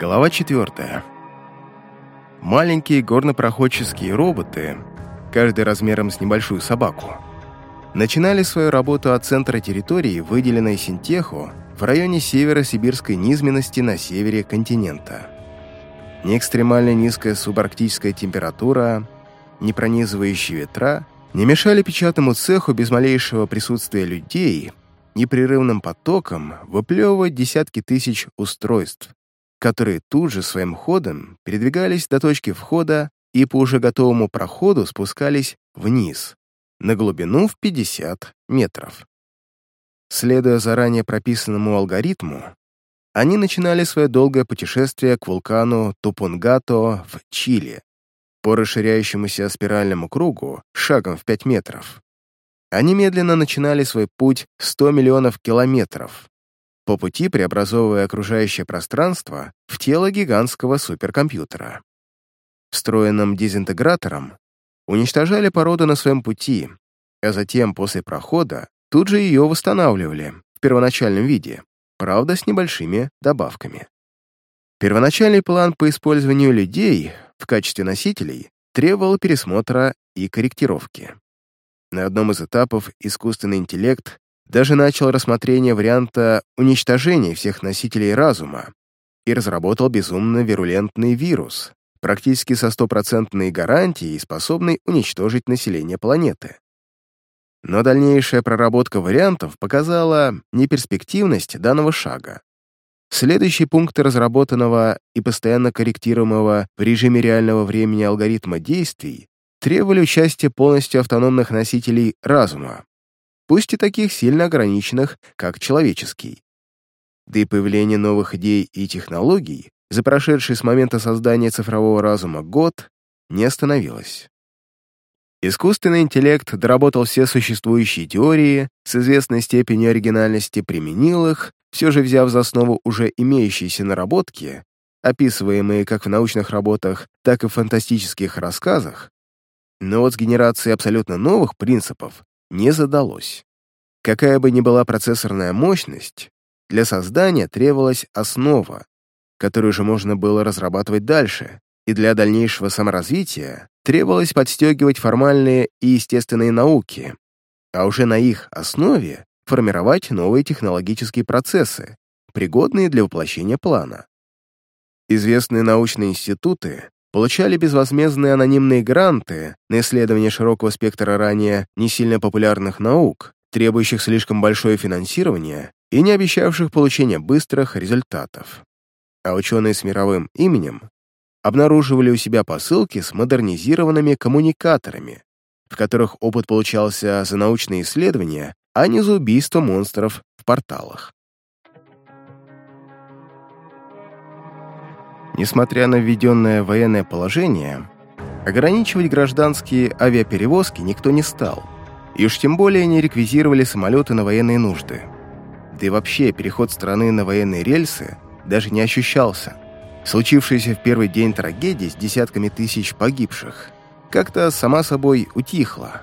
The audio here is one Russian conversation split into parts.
Глава 4. Маленькие горнопроходческие роботы, каждый размером с небольшую собаку, начинали свою работу от центра территории, выделенной Синтеху, в районе северо-сибирской низменности на севере континента. Ни экстремально низкая субарктическая температура, ни пронизывающие ветра не мешали печатному цеху без малейшего присутствия людей непрерывным потоком выплевывать десятки тысяч устройств, которые тут же своим ходом передвигались до точки входа и по уже готовому проходу спускались вниз, на глубину в 50 метров. Следуя заранее прописанному алгоритму, они начинали свое долгое путешествие к вулкану Тупунгато в Чили, по расширяющемуся спиральному кругу шагом в 5 метров. Они медленно начинали свой путь 100 миллионов километров, по пути преобразовывая окружающее пространство в тело гигантского суперкомпьютера. Встроенным дезинтегратором уничтожали породу на своем пути, а затем, после прохода, тут же ее восстанавливали в первоначальном виде, правда, с небольшими добавками. Первоначальный план по использованию людей в качестве носителей требовал пересмотра и корректировки. На одном из этапов искусственный интеллект даже начал рассмотрение варианта уничтожения всех носителей разума и разработал безумно вирулентный вирус, практически со стопроцентной гарантией, способный уничтожить население планеты. Но дальнейшая проработка вариантов показала неперспективность данного шага. Следующие пункты разработанного и постоянно корректируемого в режиме реального времени алгоритма действий требовали участия полностью автономных носителей разума, пусть и таких сильно ограниченных, как человеческий. Да и появление новых идей и технологий за прошедший с момента создания цифрового разума год не остановилось. Искусственный интеллект доработал все существующие теории, с известной степенью оригинальности применил их, все же взяв за основу уже имеющиеся наработки, описываемые как в научных работах, так и в фантастических рассказах, но вот с генерацией абсолютно новых принципов не задалось. Какая бы ни была процессорная мощность, для создания требовалась основа, которую же можно было разрабатывать дальше, и для дальнейшего саморазвития требовалось подстегивать формальные и естественные науки, а уже на их основе формировать новые технологические процессы, пригодные для воплощения плана. Известные научные институты получали безвозмездные анонимные гранты на исследование широкого спектра ранее не сильно популярных наук, требующих слишком большое финансирование и не обещавших получения быстрых результатов. А ученые с мировым именем обнаруживали у себя посылки с модернизированными коммуникаторами, в которых опыт получался за научные исследования, а не за убийство монстров в порталах. Несмотря на введенное военное положение, ограничивать гражданские авиаперевозки никто не стал, и уж тем более не реквизировали самолеты на военные нужды. Да и вообще переход страны на военные рельсы даже не ощущался. Случившееся в первый день трагедии с десятками тысяч погибших как-то сама собой утихло.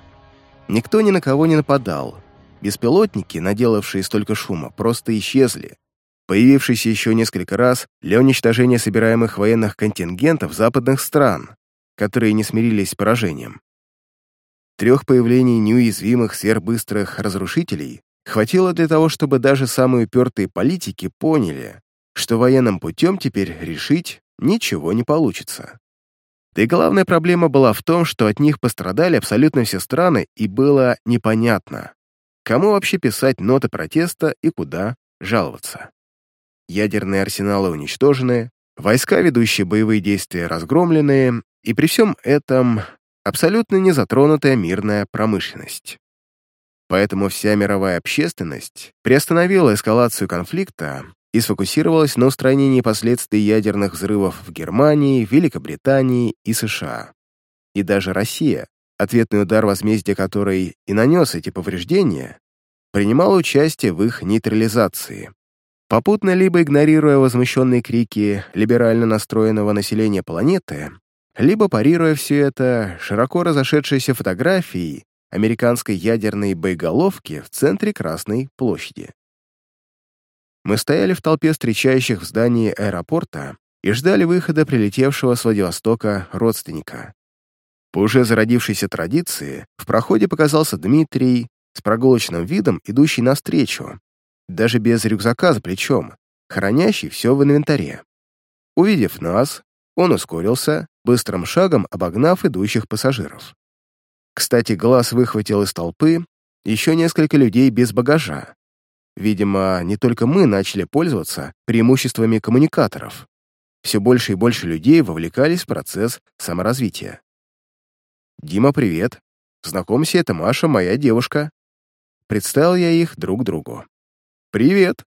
Никто ни на кого не нападал. Беспилотники, наделавшие столько шума, просто исчезли, появившийся еще несколько раз для уничтожения собираемых военных контингентов западных стран, которые не смирились с поражением. Трех появлений неуязвимых сверхбыстрых разрушителей хватило для того, чтобы даже самые упертые политики поняли, что военным путем теперь решить ничего не получится. Да и главная проблема была в том, что от них пострадали абсолютно все страны, и было непонятно, кому вообще писать ноты протеста и куда жаловаться ядерные арсеналы уничтожены, войска, ведущие боевые действия, разгромленные, и при всем этом абсолютно не затронутая мирная промышленность. Поэтому вся мировая общественность приостановила эскалацию конфликта и сфокусировалась на устранении последствий ядерных взрывов в Германии, Великобритании и США. И даже Россия, ответный удар возмездия которой и нанес эти повреждения, принимала участие в их нейтрализации попутно либо игнорируя возмущенные крики либерально настроенного населения планеты, либо парируя все это широко разошедшейся фотографией американской ядерной боеголовки в центре Красной площади. Мы стояли в толпе встречающих в здании аэропорта и ждали выхода прилетевшего с Владивостока родственника. По уже зародившейся традиции, в проходе показался Дмитрий с прогулочным видом, идущий навстречу, даже без рюкзака за плечом, хранящий все в инвентаре. Увидев нас, он ускорился, быстрым шагом обогнав идущих пассажиров. Кстати, глаз выхватил из толпы еще несколько людей без багажа. Видимо, не только мы начали пользоваться преимуществами коммуникаторов. Все больше и больше людей вовлекались в процесс саморазвития. «Дима, привет. Знакомься, это Маша, моя девушка». Представил я их друг другу. «Привет».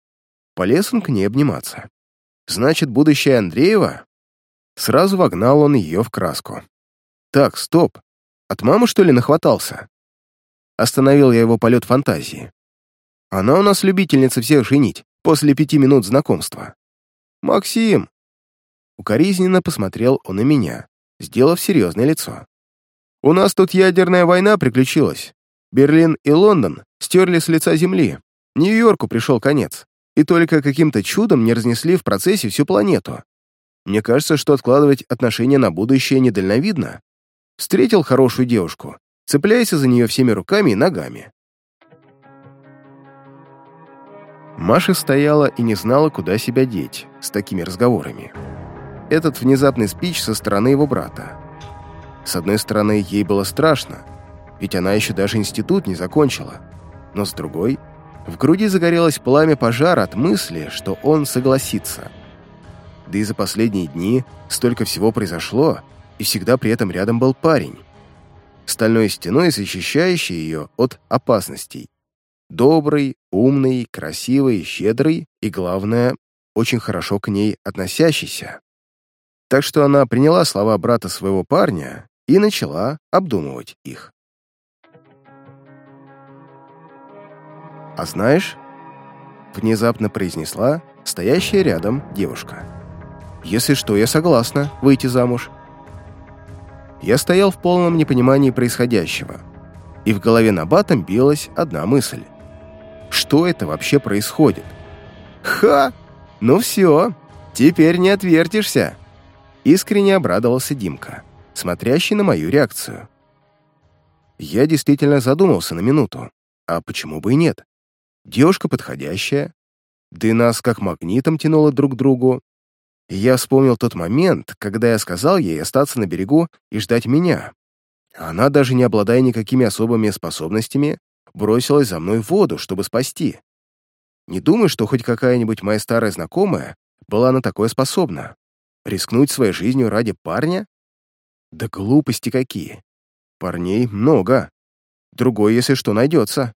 Полез он к ней обниматься. «Значит, будущая Андреева?» Сразу вогнал он ее в краску. «Так, стоп. От мамы, что ли, нахватался?» Остановил я его полет фантазии. «Она у нас любительница всех женить после пяти минут знакомства». «Максим!» Укоризненно посмотрел он на меня, сделав серьезное лицо. «У нас тут ядерная война приключилась. Берлин и Лондон стерли с лица земли. Нью-Йорку пришел конец. И только каким-то чудом не разнесли в процессе всю планету. Мне кажется, что откладывать отношения на будущее недальновидно. Встретил хорошую девушку, цепляйся за нее всеми руками и ногами. Маша стояла и не знала, куда себя деть с такими разговорами. Этот внезапный спич со стороны его брата. С одной стороны, ей было страшно, ведь она еще даже институт не закончила. Но с другой, в груди загорелось пламя пожара от мысли, что он согласится – да и за последние дни столько всего произошло, и всегда при этом рядом был парень. Стальной стеной защищающий ее от опасностей. Добрый, умный, красивый, щедрый и, главное, очень хорошо к ней относящийся. Так что она приняла слова брата своего парня и начала обдумывать их. «А знаешь...» — внезапно произнесла стоящая рядом девушка. Если что, я согласна выйти замуж. Я стоял в полном непонимании происходящего, и в голове Набатом билась одна мысль. Что это вообще происходит? Ха! Ну все, теперь не отвертишься. Искренне обрадовался Димка, смотрящий на мою реакцию. Я действительно задумался на минуту. А почему бы и нет? Девушка подходящая, да и нас как магнитом тянуло друг к другу, я вспомнил тот момент, когда я сказал ей остаться на берегу и ждать меня. Она, даже не обладая никакими особыми способностями, бросилась за мной в воду, чтобы спасти. Не думаю, что хоть какая-нибудь моя старая знакомая была на такое способна. Рискнуть своей жизнью ради парня? Да глупости какие. Парней много. Другой, если что, найдется.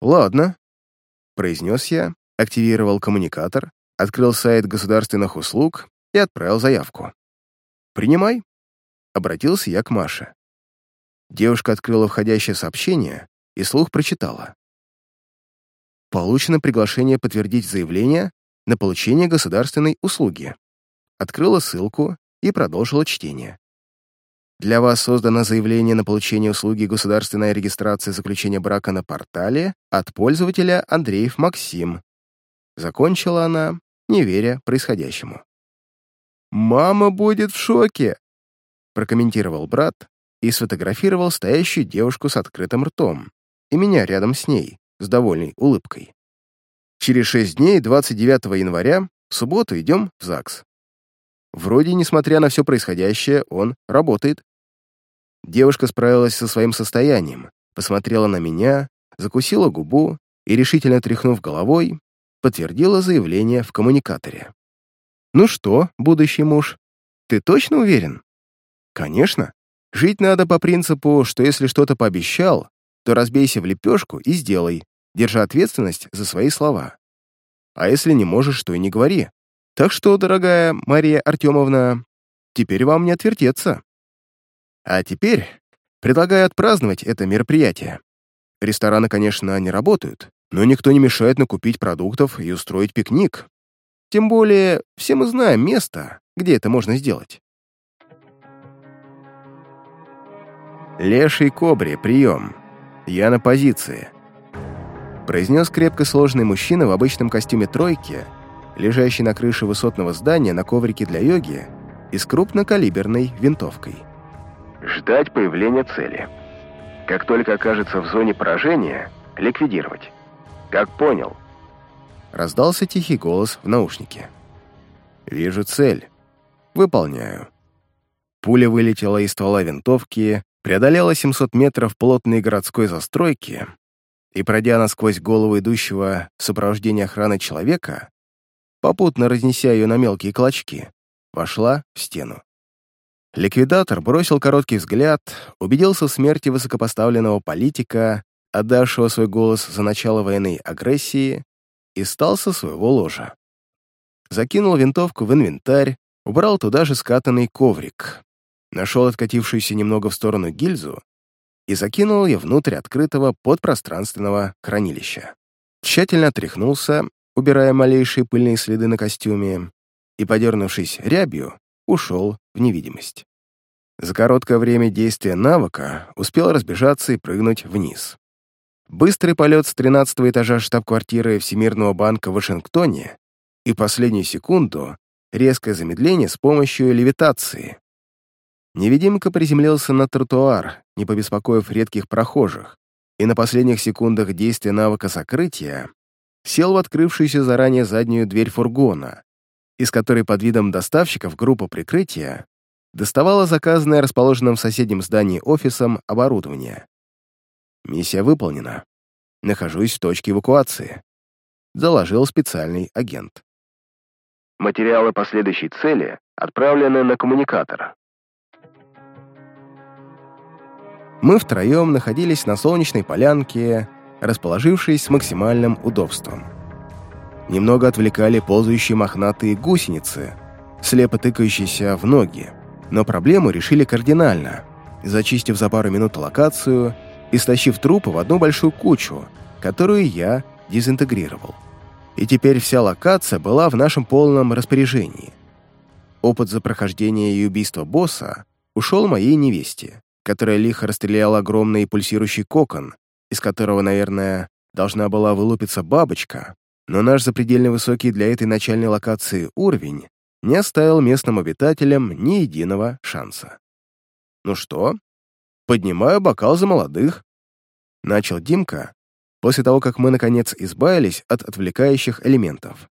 «Ладно», — произнес я, активировал коммуникатор открыл сайт государственных услуг и отправил заявку. «Принимай», — обратился я к Маше. Девушка открыла входящее сообщение и слух прочитала. «Получено приглашение подтвердить заявление на получение государственной услуги». Открыла ссылку и продолжила чтение. Для вас создано заявление на получение услуги государственной регистрации заключения брака на портале от пользователя Андреев Максим. Закончила она не веря происходящему. «Мама будет в шоке!» прокомментировал брат и сфотографировал стоящую девушку с открытым ртом и меня рядом с ней, с довольной улыбкой. Через шесть дней, 29 января, в субботу идем в ЗАГС. Вроде, несмотря на все происходящее, он работает. Девушка справилась со своим состоянием, посмотрела на меня, закусила губу и, решительно тряхнув головой, подтвердила заявление в коммуникаторе. «Ну что, будущий муж, ты точно уверен?» «Конечно. Жить надо по принципу, что если что-то пообещал, то разбейся в лепешку и сделай, держа ответственность за свои слова. А если не можешь, то и не говори. Так что, дорогая Мария Артемовна, теперь вам не отвертеться. А теперь предлагаю отпраздновать это мероприятие. Рестораны, конечно, не работают, но никто не мешает накупить продуктов и устроить пикник. Тем более, все мы знаем место, где это можно сделать. «Леший Кобре, прием. Я на позиции», произнес крепко сложный мужчина в обычном костюме тройки, лежащий на крыше высотного здания на коврике для йоги и с крупнокалиберной винтовкой. Ждать появления цели. Как только окажется в зоне поражения, ликвидировать. Как понял? Раздался тихий голос в наушнике. «Вижу цель. Выполняю». Пуля вылетела из ствола винтовки, преодолела 700 метров плотной городской застройки и, пройдя насквозь голову идущего в сопровождении охраны человека, попутно разнеся ее на мелкие клочки, вошла в стену. Ликвидатор бросил короткий взгляд, убедился в смерти высокопоставленного политика, отдавшего свой голос за начало военной агрессии, и стал со своего ложа. Закинул винтовку в инвентарь, убрал туда же скатанный коврик, нашел откатившуюся немного в сторону гильзу и закинул ее внутрь открытого подпространственного хранилища. Тщательно отряхнулся, убирая малейшие пыльные следы на костюме, и, подернувшись рябью, ушел в невидимость. За короткое время действия навыка успел разбежаться и прыгнуть вниз. Быстрый полет с 13 этажа штаб-квартиры Всемирного банка в Вашингтоне и последнюю секунду резкое замедление с помощью левитации. Невидимка приземлился на тротуар, не побеспокоив редких прохожих, и на последних секундах действия навыка сокрытия сел в открывшуюся заранее заднюю дверь фургона, из которой под видом доставщиков группа прикрытия доставала заказанное расположенным в соседнем здании офисом оборудование. Миссия выполнена. Нахожусь в точке эвакуации. Доложил специальный агент. Материалы последующей цели отправлены на коммуникатор. Мы втроем находились на солнечной полянке, расположившись с максимальным удобством. Немного отвлекали ползающие мохнатые гусеницы, слепо тыкающиеся в ноги, но проблему решили кардинально, зачистив за пару минут локацию и стащив трупы в одну большую кучу, которую я дезинтегрировал. И теперь вся локация была в нашем полном распоряжении. Опыт за прохождение и убийство босса ушел моей невесте, которая лихо расстреляла огромный пульсирующий кокон, из которого, наверное, должна была вылупиться бабочка, но наш запредельно высокий для этой начальной локации уровень не оставил местным обитателям ни единого шанса. «Ну что, поднимаю бокал за молодых», — начал Димка, после того, как мы, наконец, избавились от отвлекающих элементов.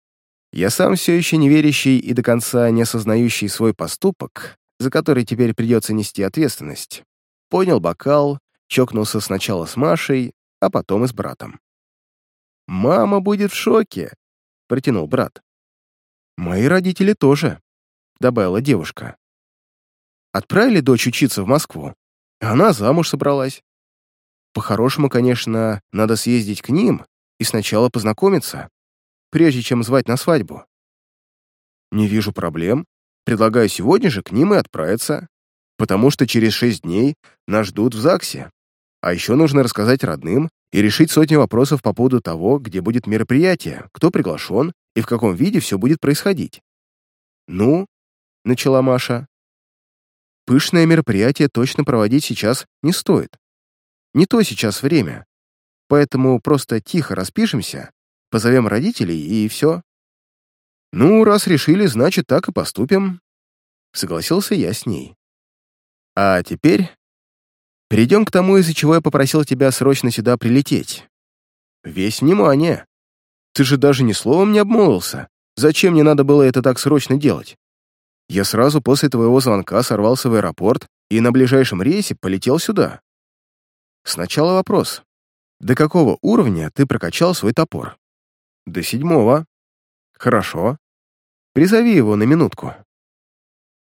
Я сам все еще не верящий и до конца не осознающий свой поступок, за который теперь придется нести ответственность, понял бокал, чокнулся сначала с Машей, а потом и с братом. «Мама будет в шоке», — протянул брат. «Мои родители тоже», — добавила девушка. Отправили дочь учиться в Москву. Она замуж собралась. По-хорошему, конечно, надо съездить к ним и сначала познакомиться, прежде чем звать на свадьбу. Не вижу проблем. Предлагаю сегодня же к ним и отправиться, потому что через шесть дней нас ждут в ЗАГСе. А еще нужно рассказать родным и решить сотни вопросов по поводу того, где будет мероприятие, кто приглашен и в каком виде все будет происходить. «Ну?» — начала Маша. «Пышное мероприятие точно проводить сейчас не стоит. Не то сейчас время. Поэтому просто тихо распишемся, позовем родителей и все. Ну, раз решили, значит, так и поступим. Согласился я с ней. А теперь перейдем к тому, из-за чего я попросил тебя срочно сюда прилететь. Весь внимание. Ты же даже ни словом не обмолвился. Зачем мне надо было это так срочно делать? Я сразу после твоего звонка сорвался в аэропорт и на ближайшем рейсе полетел сюда. Сначала вопрос. До какого уровня ты прокачал свой топор? До седьмого. Хорошо. Призови его на минутку.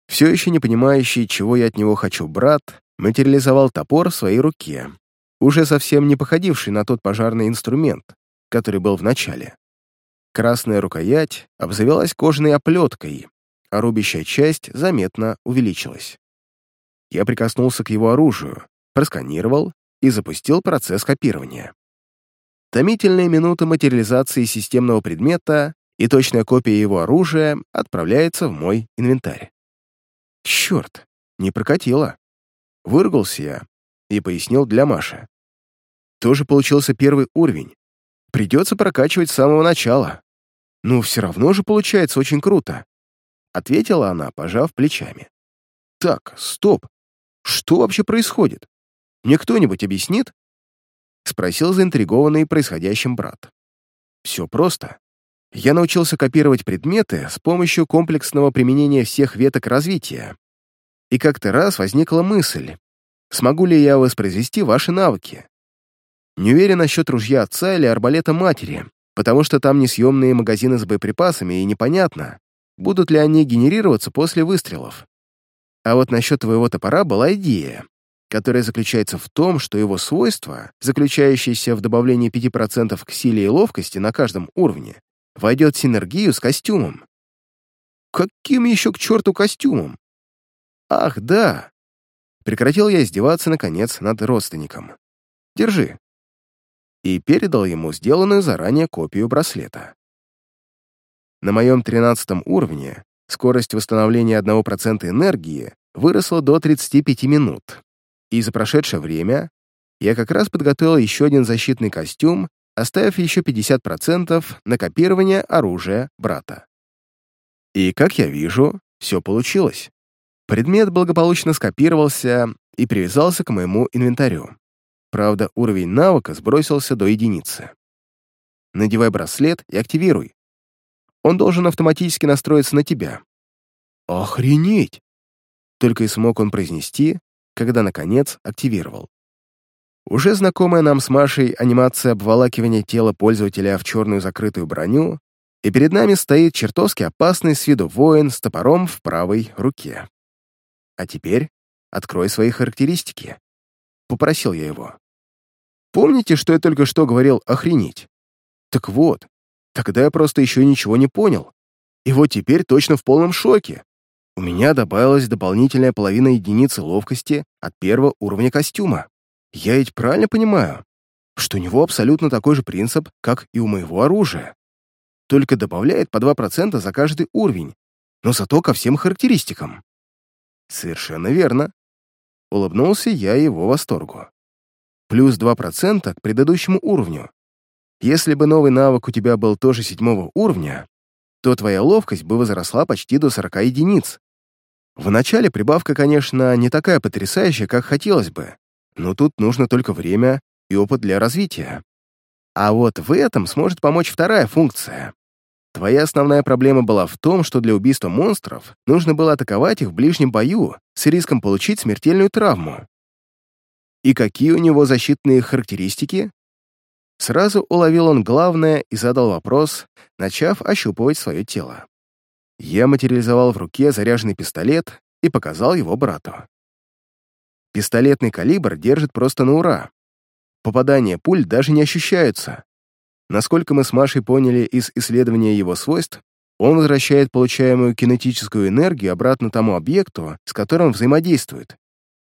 Все еще не понимающий, чего я от него хочу, брат материализовал топор в своей руке, уже совсем не походивший на тот пожарный инструмент, который был в начале. Красная рукоять обзавелась кожаной оплеткой, а рубящая часть заметно увеличилась. Я прикоснулся к его оружию, просканировал и запустил процесс копирования. Томительные минуты материализации системного предмета и точная копия его оружия отправляется в мой инвентарь. Черт, не прокатило. Выругался я и пояснил для Маши. Тоже получился первый уровень. Придется прокачивать с самого начала. «Ну, все равно же получается очень круто», — ответила она, пожав плечами. «Так, стоп. Что вообще происходит? Мне кто-нибудь объяснит?» — спросил заинтригованный происходящим брат. «Все просто. Я научился копировать предметы с помощью комплексного применения всех веток развития. И как-то раз возникла мысль, смогу ли я воспроизвести ваши навыки. Не уверен насчет ружья отца или арбалета матери, потому что там несъемные магазины с боеприпасами, и непонятно, будут ли они генерироваться после выстрелов. А вот насчет твоего топора была идея, которая заключается в том, что его свойства, заключающиеся в добавлении 5% к силе и ловкости на каждом уровне, войдет в синергию с костюмом. Каким еще к черту костюмом? Ах, да. Прекратил я издеваться, наконец, над родственником. Держи и передал ему сделанную заранее копию браслета. На моем 13 уровне скорость восстановления 1% энергии выросла до 35 минут, и за прошедшее время я как раз подготовил еще один защитный костюм, оставив еще 50% на копирование оружия брата. И, как я вижу, все получилось. Предмет благополучно скопировался и привязался к моему инвентарю. Правда, уровень навыка сбросился до единицы. Надевай браслет и активируй. Он должен автоматически настроиться на тебя. Охренеть! Только и смог он произнести, когда, наконец, активировал. Уже знакомая нам с Машей анимация обволакивания тела пользователя в черную закрытую броню, и перед нами стоит чертовски опасный с виду воин с топором в правой руке. А теперь открой свои характеристики. Попросил я его. Помните, что я только что говорил «охренеть»? Так вот, тогда я просто еще ничего не понял. И вот теперь точно в полном шоке. У меня добавилась дополнительная половина единицы ловкости от первого уровня костюма. Я ведь правильно понимаю, что у него абсолютно такой же принцип, как и у моего оружия. Только добавляет по 2% за каждый уровень, но зато ко всем характеристикам. Совершенно верно. Улыбнулся я его восторгу. Плюс 2% к предыдущему уровню. Если бы новый навык у тебя был тоже седьмого уровня, то твоя ловкость бы возросла почти до 40 единиц. Вначале прибавка, конечно, не такая потрясающая, как хотелось бы, но тут нужно только время и опыт для развития. А вот в этом сможет помочь вторая функция. Твоя основная проблема была в том, что для убийства монстров нужно было атаковать их в ближнем бою с риском получить смертельную травму. И какие у него защитные характеристики? Сразу уловил он главное и задал вопрос, начав ощупывать свое тело. Я материализовал в руке заряженный пистолет и показал его брату. Пистолетный калибр держит просто на ура. Попадания пуль даже не ощущаются. Насколько мы с Машей поняли из исследования его свойств, он возвращает получаемую кинетическую энергию обратно тому объекту, с которым взаимодействует,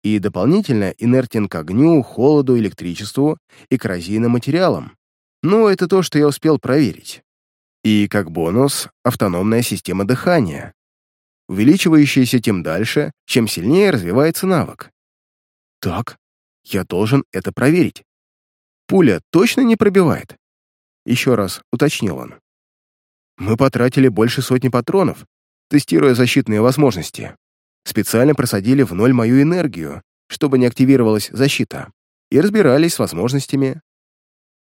и дополнительно инертен к огню, холоду, электричеству и коррозийным материалам. Но это то, что я успел проверить. И, как бонус, автономная система дыхания, увеличивающаяся тем дальше, чем сильнее развивается навык. Так, я должен это проверить. Пуля точно не пробивает? Еще раз уточнил он. Мы потратили больше сотни патронов, тестируя защитные возможности. Специально просадили в ноль мою энергию, чтобы не активировалась защита, и разбирались с возможностями.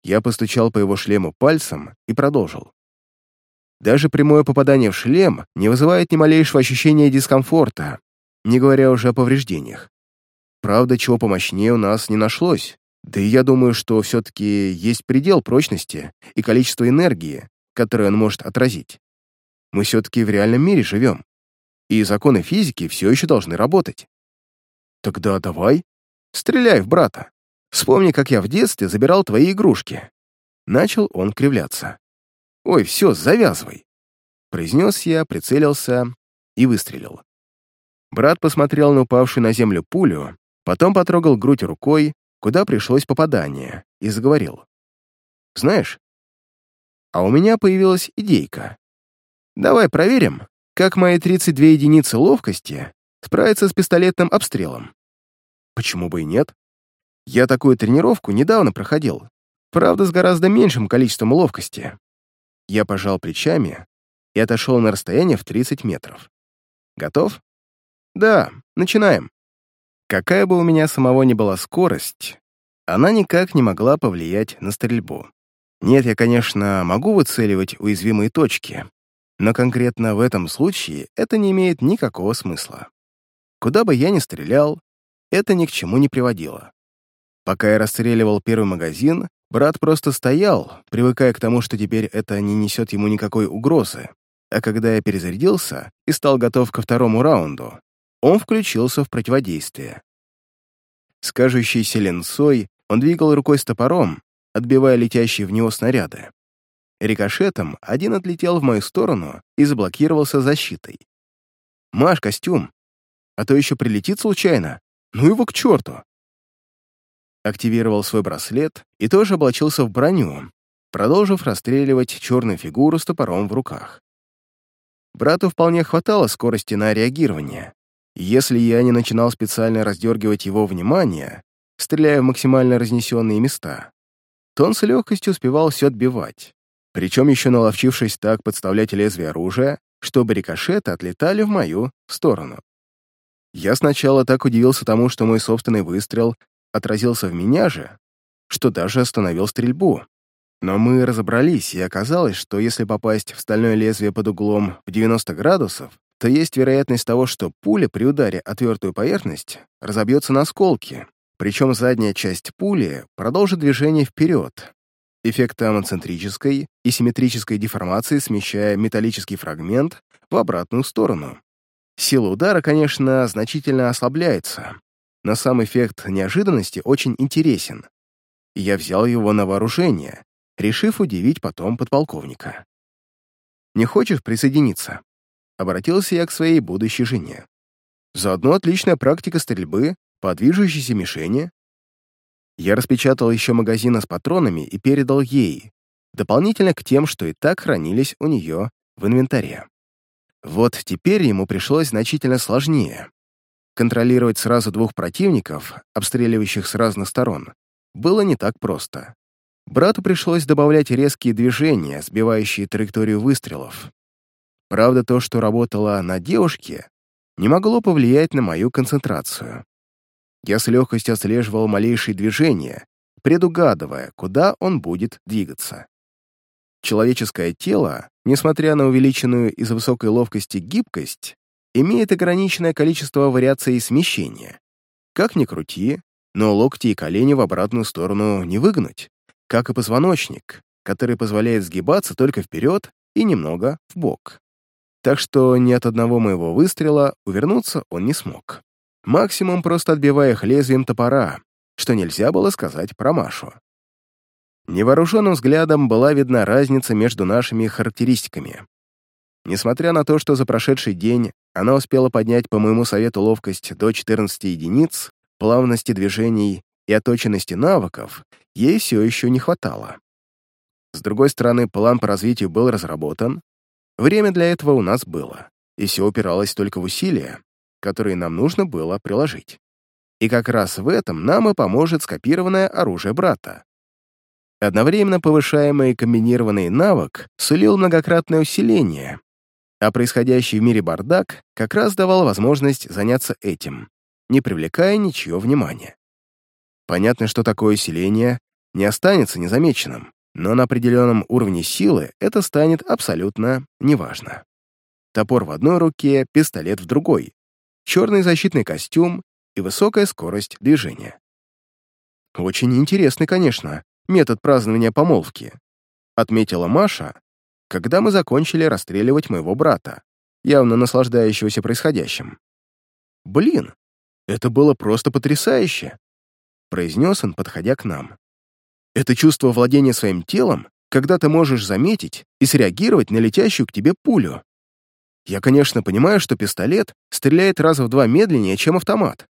Я постучал по его шлему пальцем и продолжил. Даже прямое попадание в шлем не вызывает ни малейшего ощущения дискомфорта, не говоря уже о повреждениях. Правда, чего помощнее у нас не нашлось, да и я думаю, что все-таки есть предел прочности и количества энергии, которое он может отразить. Мы все-таки в реальном мире живем и законы физики все еще должны работать. Тогда давай, стреляй в брата. Вспомни, как я в детстве забирал твои игрушки. Начал он кривляться. Ой, все, завязывай. Произнес я, прицелился и выстрелил. Брат посмотрел на упавшую на землю пулю, потом потрогал грудь рукой, куда пришлось попадание, и заговорил. «Знаешь, а у меня появилась идейка. Давай проверим, как мои 32 единицы ловкости справятся с пистолетным обстрелом? Почему бы и нет? Я такую тренировку недавно проходил, правда, с гораздо меньшим количеством ловкости. Я пожал плечами и отошел на расстояние в 30 метров. Готов? Да, начинаем. Какая бы у меня самого ни была скорость, она никак не могла повлиять на стрельбу. Нет, я, конечно, могу выцеливать уязвимые точки, но конкретно в этом случае это не имеет никакого смысла. Куда бы я ни стрелял, это ни к чему не приводило. Пока я расстреливал первый магазин, брат просто стоял, привыкая к тому, что теперь это не несет ему никакой угрозы. А когда я перезарядился и стал готов ко второму раунду, он включился в противодействие. С кажущейся ленцой он двигал рукой с топором, отбивая летящие в него снаряды. Рикошетом один отлетел в мою сторону и заблокировался защитой. «Маш, костюм! А то еще прилетит случайно! Ну его к черту!» Активировал свой браслет и тоже облачился в броню, продолжив расстреливать черную фигуру с топором в руках. Брату вполне хватало скорости на реагирование. Если я не начинал специально раздергивать его внимание, стреляя в максимально разнесенные места, то он с легкостью успевал все отбивать, причем еще наловчившись так подставлять лезвие оружия, чтобы рикошеты отлетали в мою сторону. Я сначала так удивился тому, что мой собственный выстрел отразился в меня же, что даже остановил стрельбу. Но мы разобрались, и оказалось, что если попасть в стальное лезвие под углом в 90 градусов, то есть вероятность того, что пуля при ударе о твердую поверхность разобьется на осколки, причем задняя часть пули продолжит движение вперед, эффект амоцентрической и симметрической деформации, смещая металлический фрагмент в обратную сторону. Сила удара, конечно, значительно ослабляется, но сам эффект неожиданности очень интересен. И я взял его на вооружение, решив удивить потом подполковника. «Не хочешь присоединиться?» Обратился я к своей будущей жене. «Заодно отличная практика стрельбы по движущейся мишени я распечатал еще магазины с патронами и передал ей, дополнительно к тем, что и так хранились у нее в инвентаре. Вот теперь ему пришлось значительно сложнее. Контролировать сразу двух противников, обстреливающих с разных сторон, было не так просто. Брату пришлось добавлять резкие движения, сбивающие траекторию выстрелов. Правда, то, что работало на девушке, не могло повлиять на мою концентрацию. Я с легкостью отслеживал малейшие движения, предугадывая, куда он будет двигаться. Человеческое тело, несмотря на увеличенную из-за высокой ловкости гибкость, имеет ограниченное количество вариаций смещения. Как ни крути, но локти и колени в обратную сторону не выгнуть, как и позвоночник, который позволяет сгибаться только вперед и немного в бок. Так что ни от одного моего выстрела увернуться он не смог максимум просто отбивая их лезвием топора, что нельзя было сказать про Машу. Невооруженным взглядом была видна разница между нашими характеристиками. Несмотря на то, что за прошедший день она успела поднять по моему совету ловкость до 14 единиц, плавности движений и оточенности навыков, ей все еще не хватало. С другой стороны, план по развитию был разработан, время для этого у нас было, и все упиралось только в усилия, которые нам нужно было приложить. И как раз в этом нам и поможет скопированное оружие брата. Одновременно повышаемый комбинированный навык сулил многократное усиление, а происходящий в мире бардак как раз давал возможность заняться этим, не привлекая ничего внимания. Понятно, что такое усиление не останется незамеченным, но на определенном уровне силы это станет абсолютно неважно. Топор в одной руке, пистолет в другой, черный защитный костюм и высокая скорость движения. Очень интересный, конечно, метод празднования помолвки, отметила Маша, когда мы закончили расстреливать моего брата, явно наслаждающегося происходящим. «Блин, это было просто потрясающе!» произнес он, подходя к нам. «Это чувство владения своим телом, когда ты можешь заметить и среагировать на летящую к тебе пулю. Я, конечно, понимаю, что пистолет стреляет раза в два медленнее, чем автомат,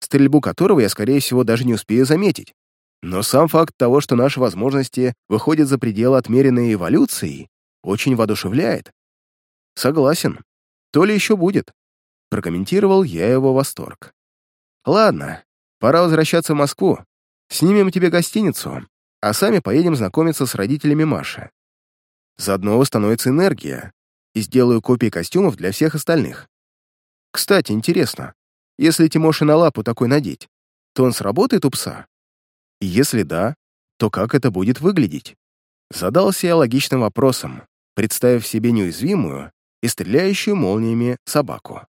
стрельбу которого я, скорее всего, даже не успею заметить. Но сам факт того, что наши возможности выходят за пределы отмеренной эволюцией, очень воодушевляет. Согласен. То ли еще будет. Прокомментировал я его восторг. Ладно, пора возвращаться в Москву. Снимем тебе гостиницу, а сами поедем знакомиться с родителями Маши. Заодно восстановится энергия, и сделаю копии костюмов для всех остальных. Кстати, интересно, если Тимоше на лапу такой надеть, то он сработает у пса? И если да, то как это будет выглядеть? Задался я логичным вопросом, представив себе неуязвимую и стреляющую молниями собаку.